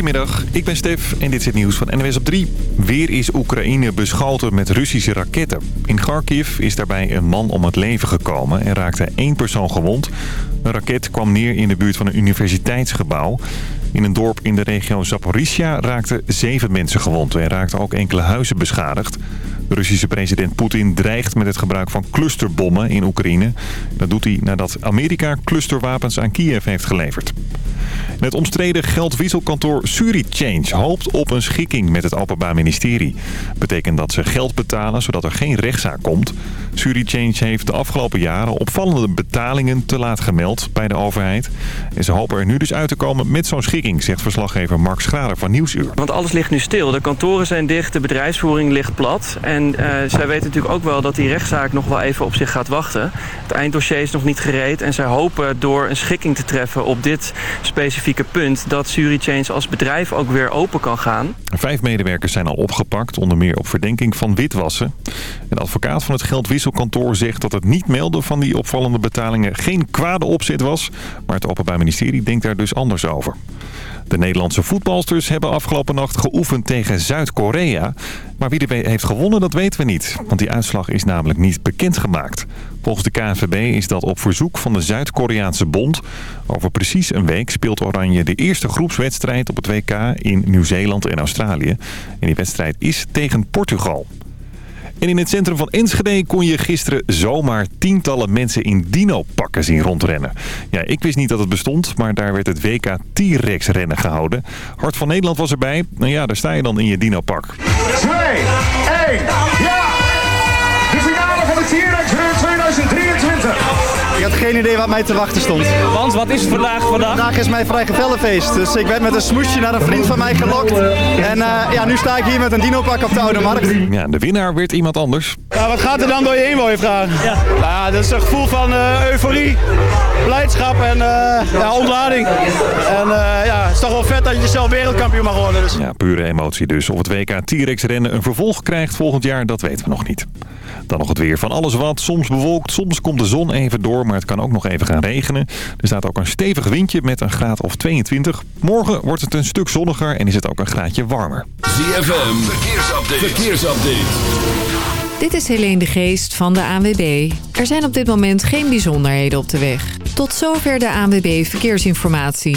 Goedemiddag, ik ben Stef en dit is het nieuws van NWS op 3. Weer is Oekraïne beschoten met Russische raketten. In Kharkiv is daarbij een man om het leven gekomen en raakte één persoon gewond. Een raket kwam neer in de buurt van een universiteitsgebouw. In een dorp in de regio Zaporizhia raakten zeven mensen gewond en raakten ook enkele huizen beschadigd. Russische president Poetin dreigt met het gebruik van clusterbommen in Oekraïne. Dat doet hij nadat Amerika clusterwapens aan Kiev heeft geleverd. Het omstreden geldwisselkantoor SuriChange hoopt op een schikking met het Openbaar Ministerie. Betekent dat ze geld betalen zodat er geen rechtszaak komt. SuriChange heeft de afgelopen jaren opvallende betalingen te laat gemeld bij de overheid. En ze hopen er nu dus uit te komen met zo'n schikking, zegt verslaggever Mark Schrader van Nieuwsuur. Want alles ligt nu stil. De kantoren zijn dicht, de bedrijfsvoering ligt plat. En uh, zij weten natuurlijk ook wel dat die rechtszaak nog wel even op zich gaat wachten. Het einddossier is nog niet gereed en zij hopen door een schikking te treffen op dit specifieke punt... dat SuriChange als bedrijf ook weer open kan gaan. Vijf medewerkers zijn al opgepakt, onder meer op verdenking van witwassen. Een advocaat van het geldwisselkantoor zegt dat het niet melden van die opvallende betalingen geen kwade opzet was. Maar het Openbaar Ministerie denkt daar dus anders over. De Nederlandse voetbalsters hebben afgelopen nacht geoefend tegen Zuid-Korea. Maar wie er heeft gewonnen, dat weten we niet. Want die uitslag is namelijk niet bekendgemaakt. Volgens de KNVB is dat op verzoek van de Zuid-Koreaanse bond. Over precies een week speelt Oranje de eerste groepswedstrijd op het WK in Nieuw-Zeeland en Australië. En die wedstrijd is tegen Portugal. En in het centrum van Enschede kon je gisteren zomaar tientallen mensen in dino-pakken zien rondrennen. Ja, ik wist niet dat het bestond, maar daar werd het WK T-Rex rennen gehouden. Hart van Nederland was erbij. Nou ja, daar sta je dan in je dino-pak. 2, 1, ja! Geen idee wat mij te wachten stond. Want wat is het vandaag? Vandaag, vandaag is mijn vrijgevellenfeest. Dus ik werd met een smoesje naar een vriend van mij gelokt. En uh, ja, nu sta ik hier met een dino-pak op de Oude Markt. Ja, de winnaar werd iemand anders. Ja, wat gaat er dan door je heen, wil je vragen? Ja. Nou, dat is een gevoel van uh, euforie, blijdschap en uh, ja, ontlading. En ja, het is toch wel vet dat je zelf wereldkampioen mag worden. Dus. Ja, pure emotie dus. Of het WK T-Rex rennen een vervolg krijgt volgend jaar, dat weten we nog niet. Dan nog het weer van alles wat. Soms bewolkt, soms komt de zon even door, maar het kan ook nog even gaan regenen. Er staat ook een stevig windje met een graad of 22. Morgen wordt het een stuk zonniger en is het ook een graadje warmer. ZFM, verkeersupdate. verkeersupdate. Dit is Helene de Geest van de ANWB. Er zijn op dit moment geen bijzonderheden op de weg. Tot zover de ANWB Verkeersinformatie.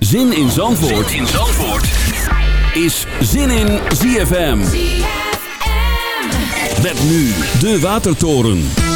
Zin in Zandvoort, zin in Zandvoort. is Zin in ZFM. ZFM. Met nu de Watertoren.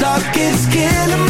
That talk is killing me.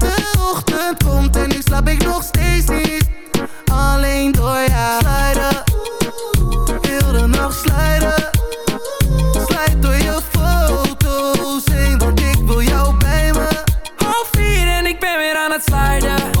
Komt en nu slaap ik nog steeds niet. Alleen door jou. Slijden Heel de nacht slijden Slijt door je foto's heen Want ik wil jou bij me. Half en ik ben weer aan het sliden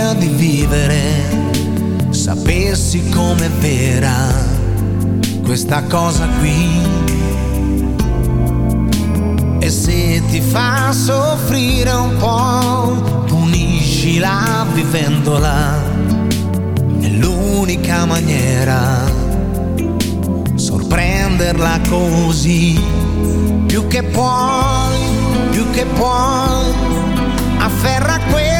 malattia di vivere. Sapessi com'è vera questa cosa qui. E se ti fa soffrire un po', puniscila vivendola. È l'unica maniera sorprenderla così. Più che puoi, più che puoi, afferra questo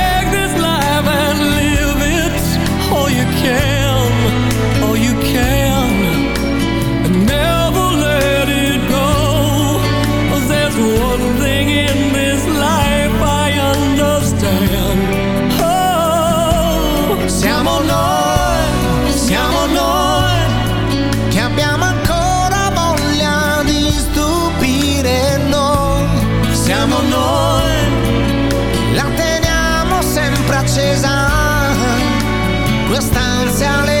accesa. Quest'ansia leggerissima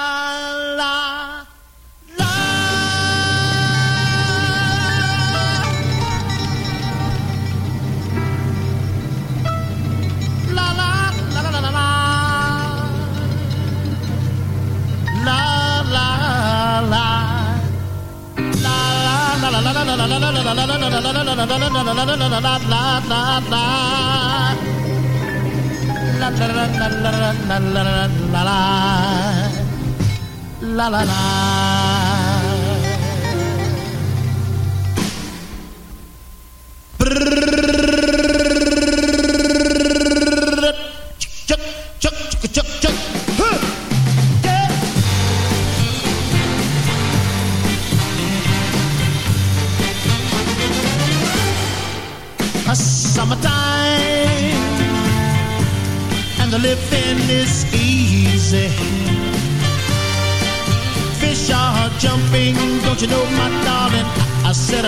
La la la. Chuck,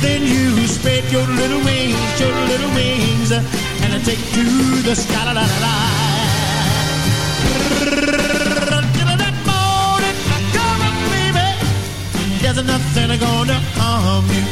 Then you spread your little wings, your little wings, and I take to the sky. La, la, la, la. That morning, come on, baby. There's nothing gonna harm you,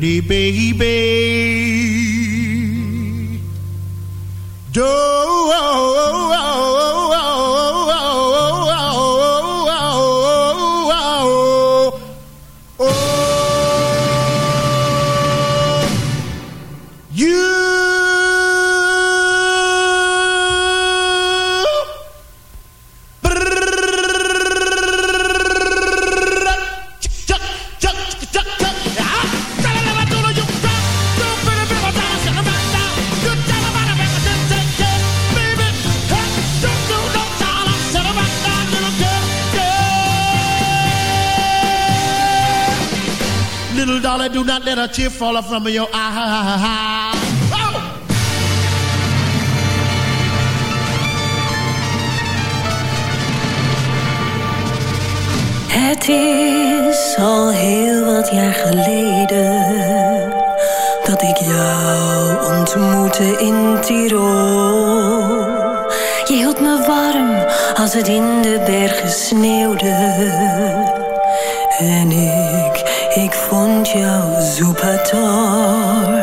pretty baby. Little tear fall from your eye. Oh! Het is al heel wat jaar geleden dat ik jou ontmoette in Tirol. Je hield me warm als het in de bergen sneeuwde. En ik, ik vond jou super De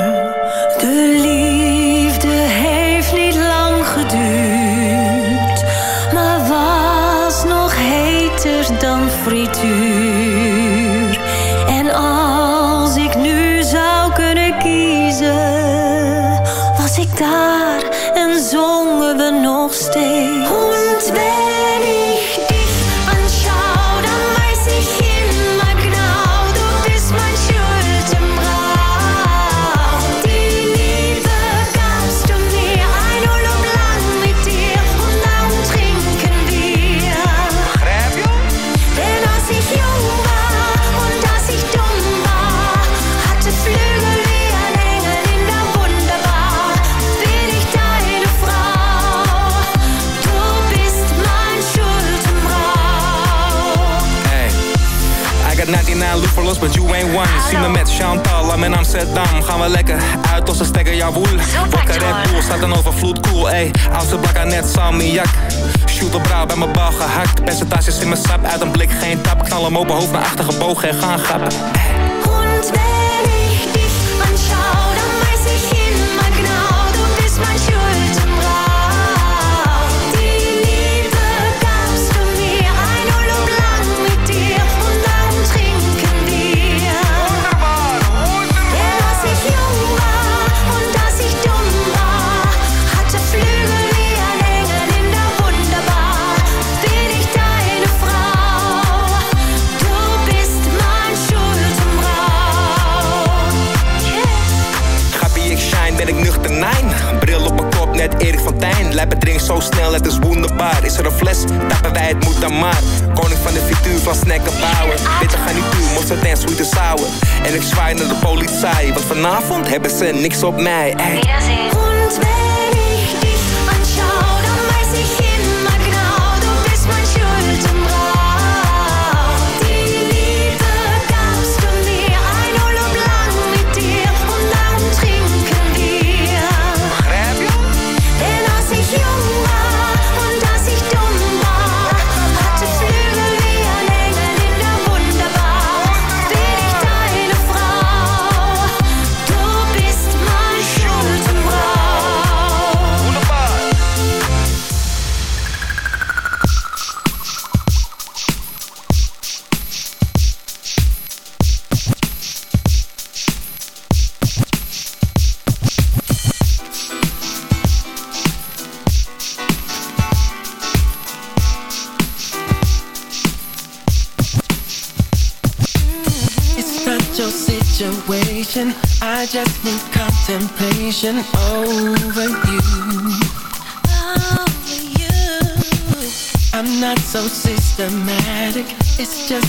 ¡Ja, ja, ja! niks op mij. obsession over you. Over you. I'm not so systematic. It's just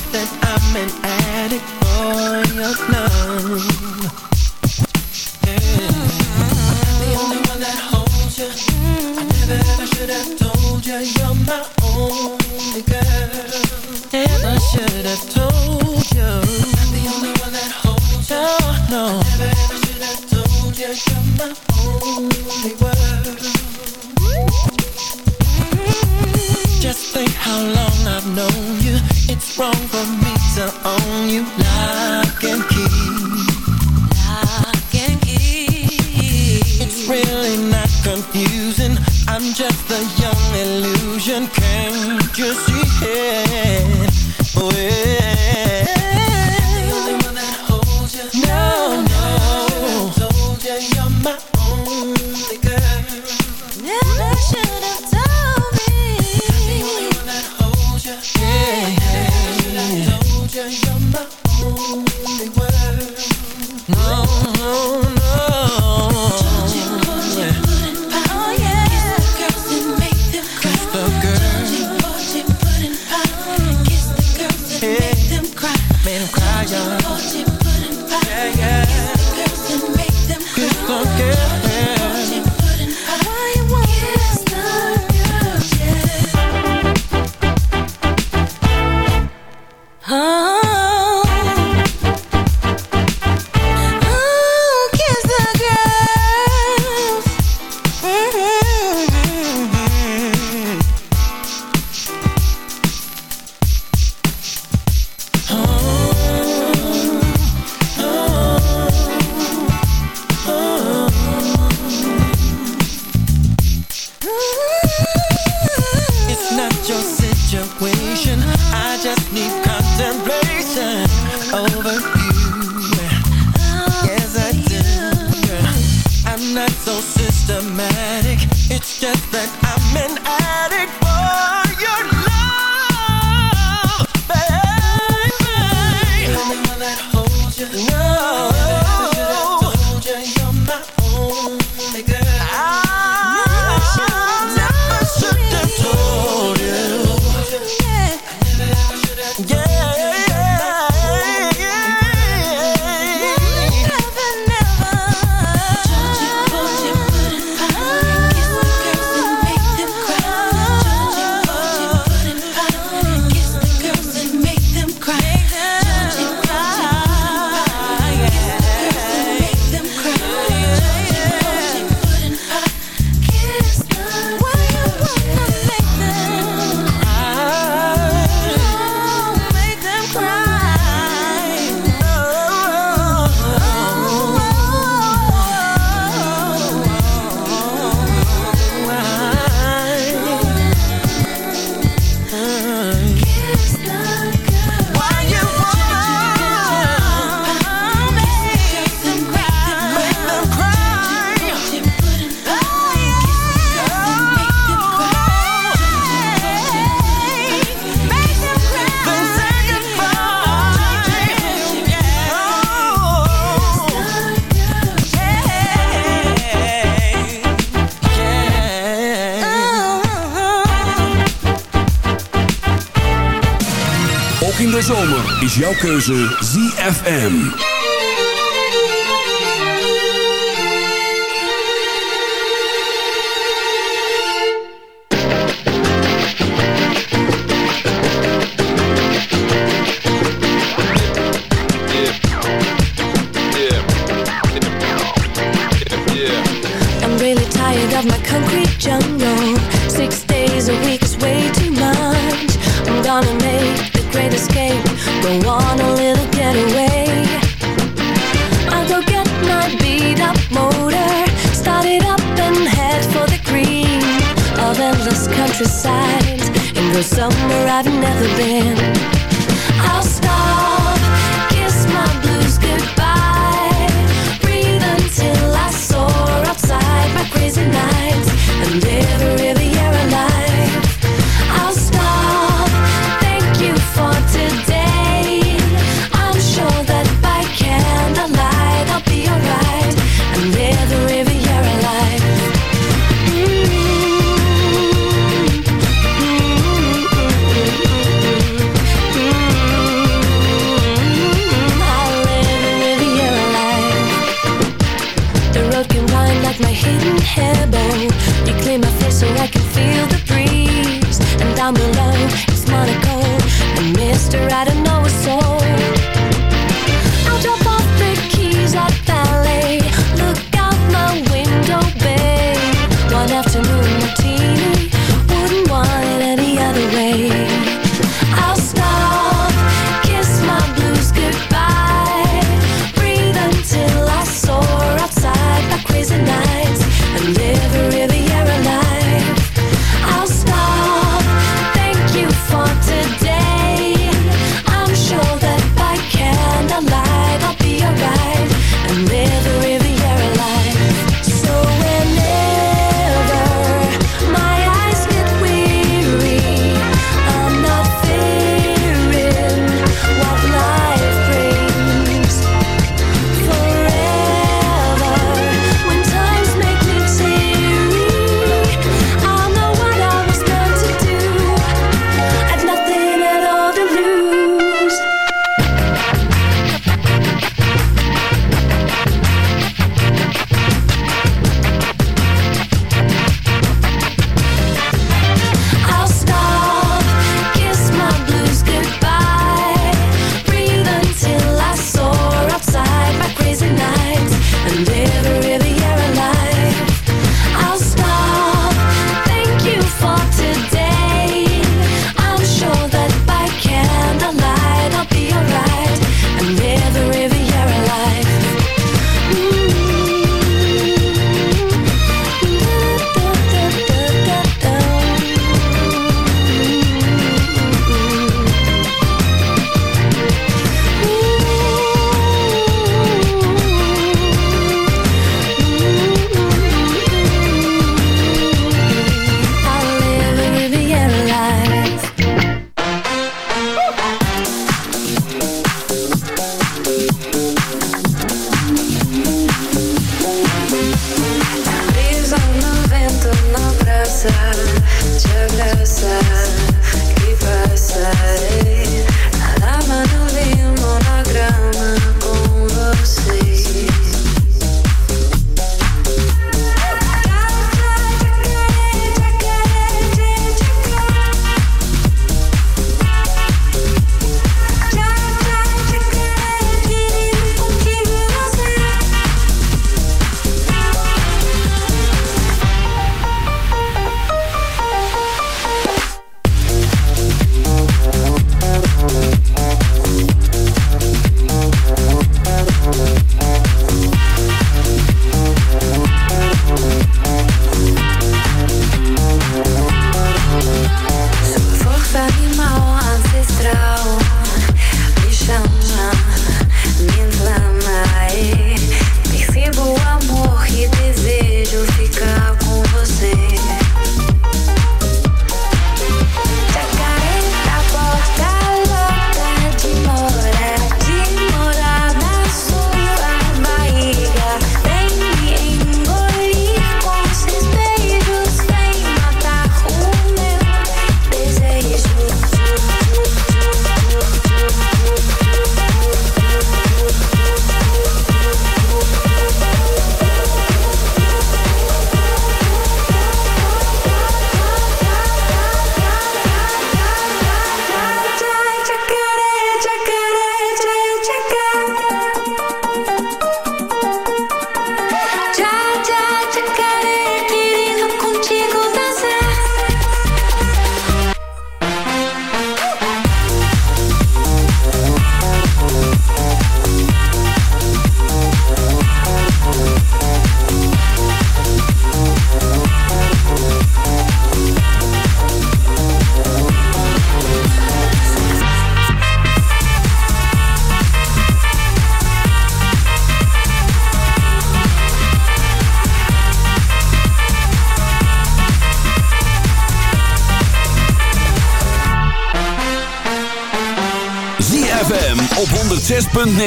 jouw keuze ZFM.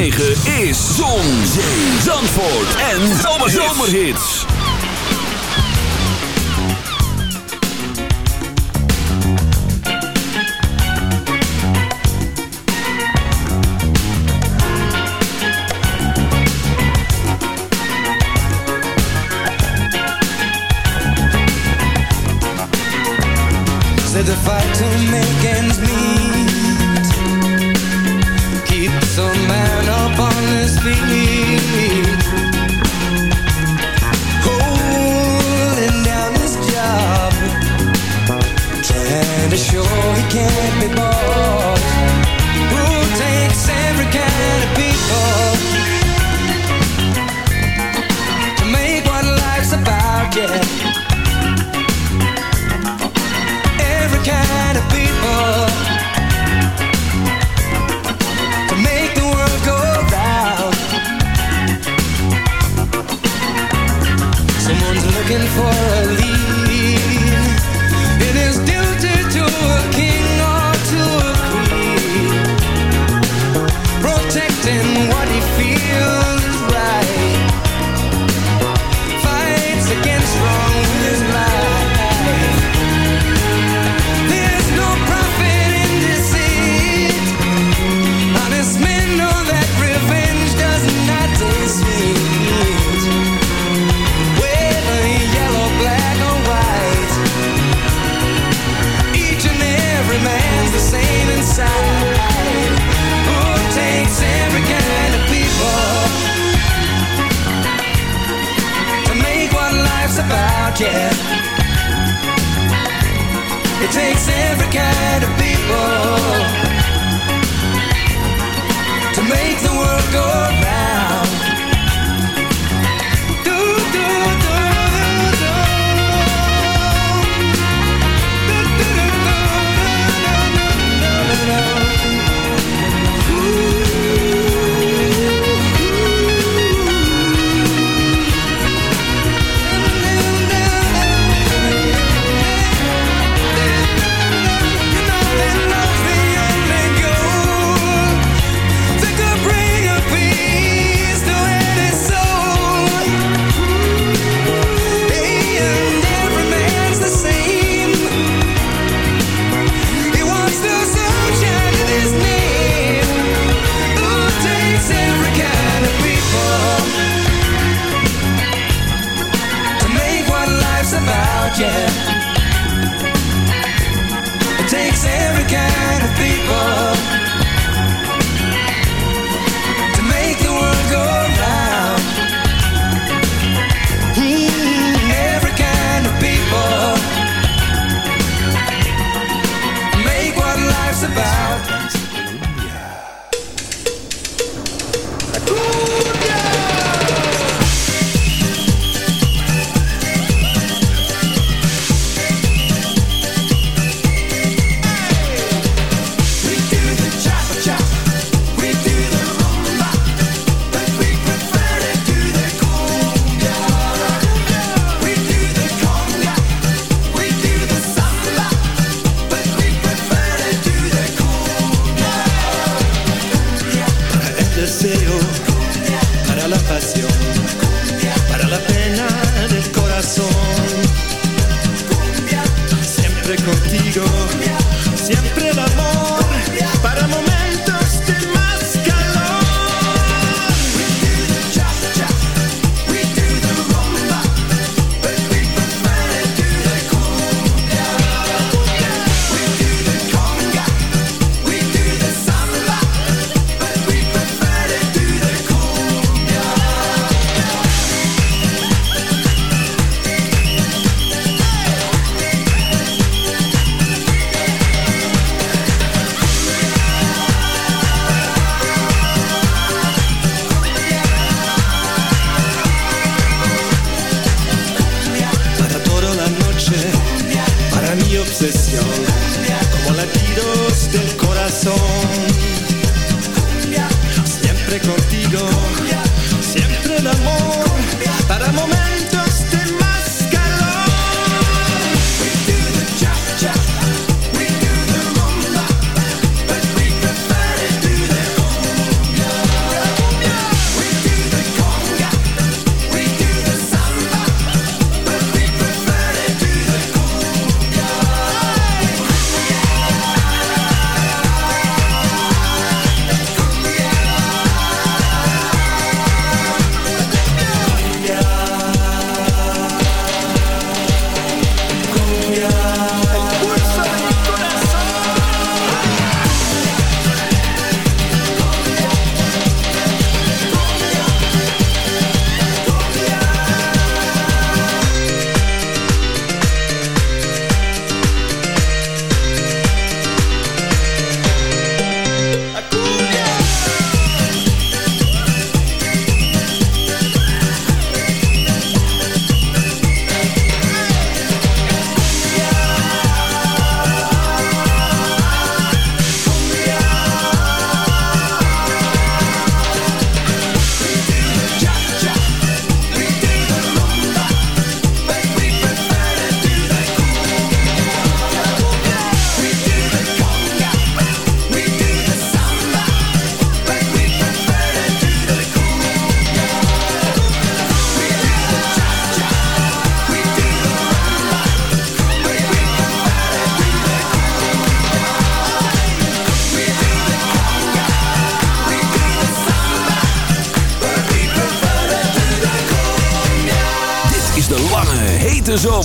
106.9 can't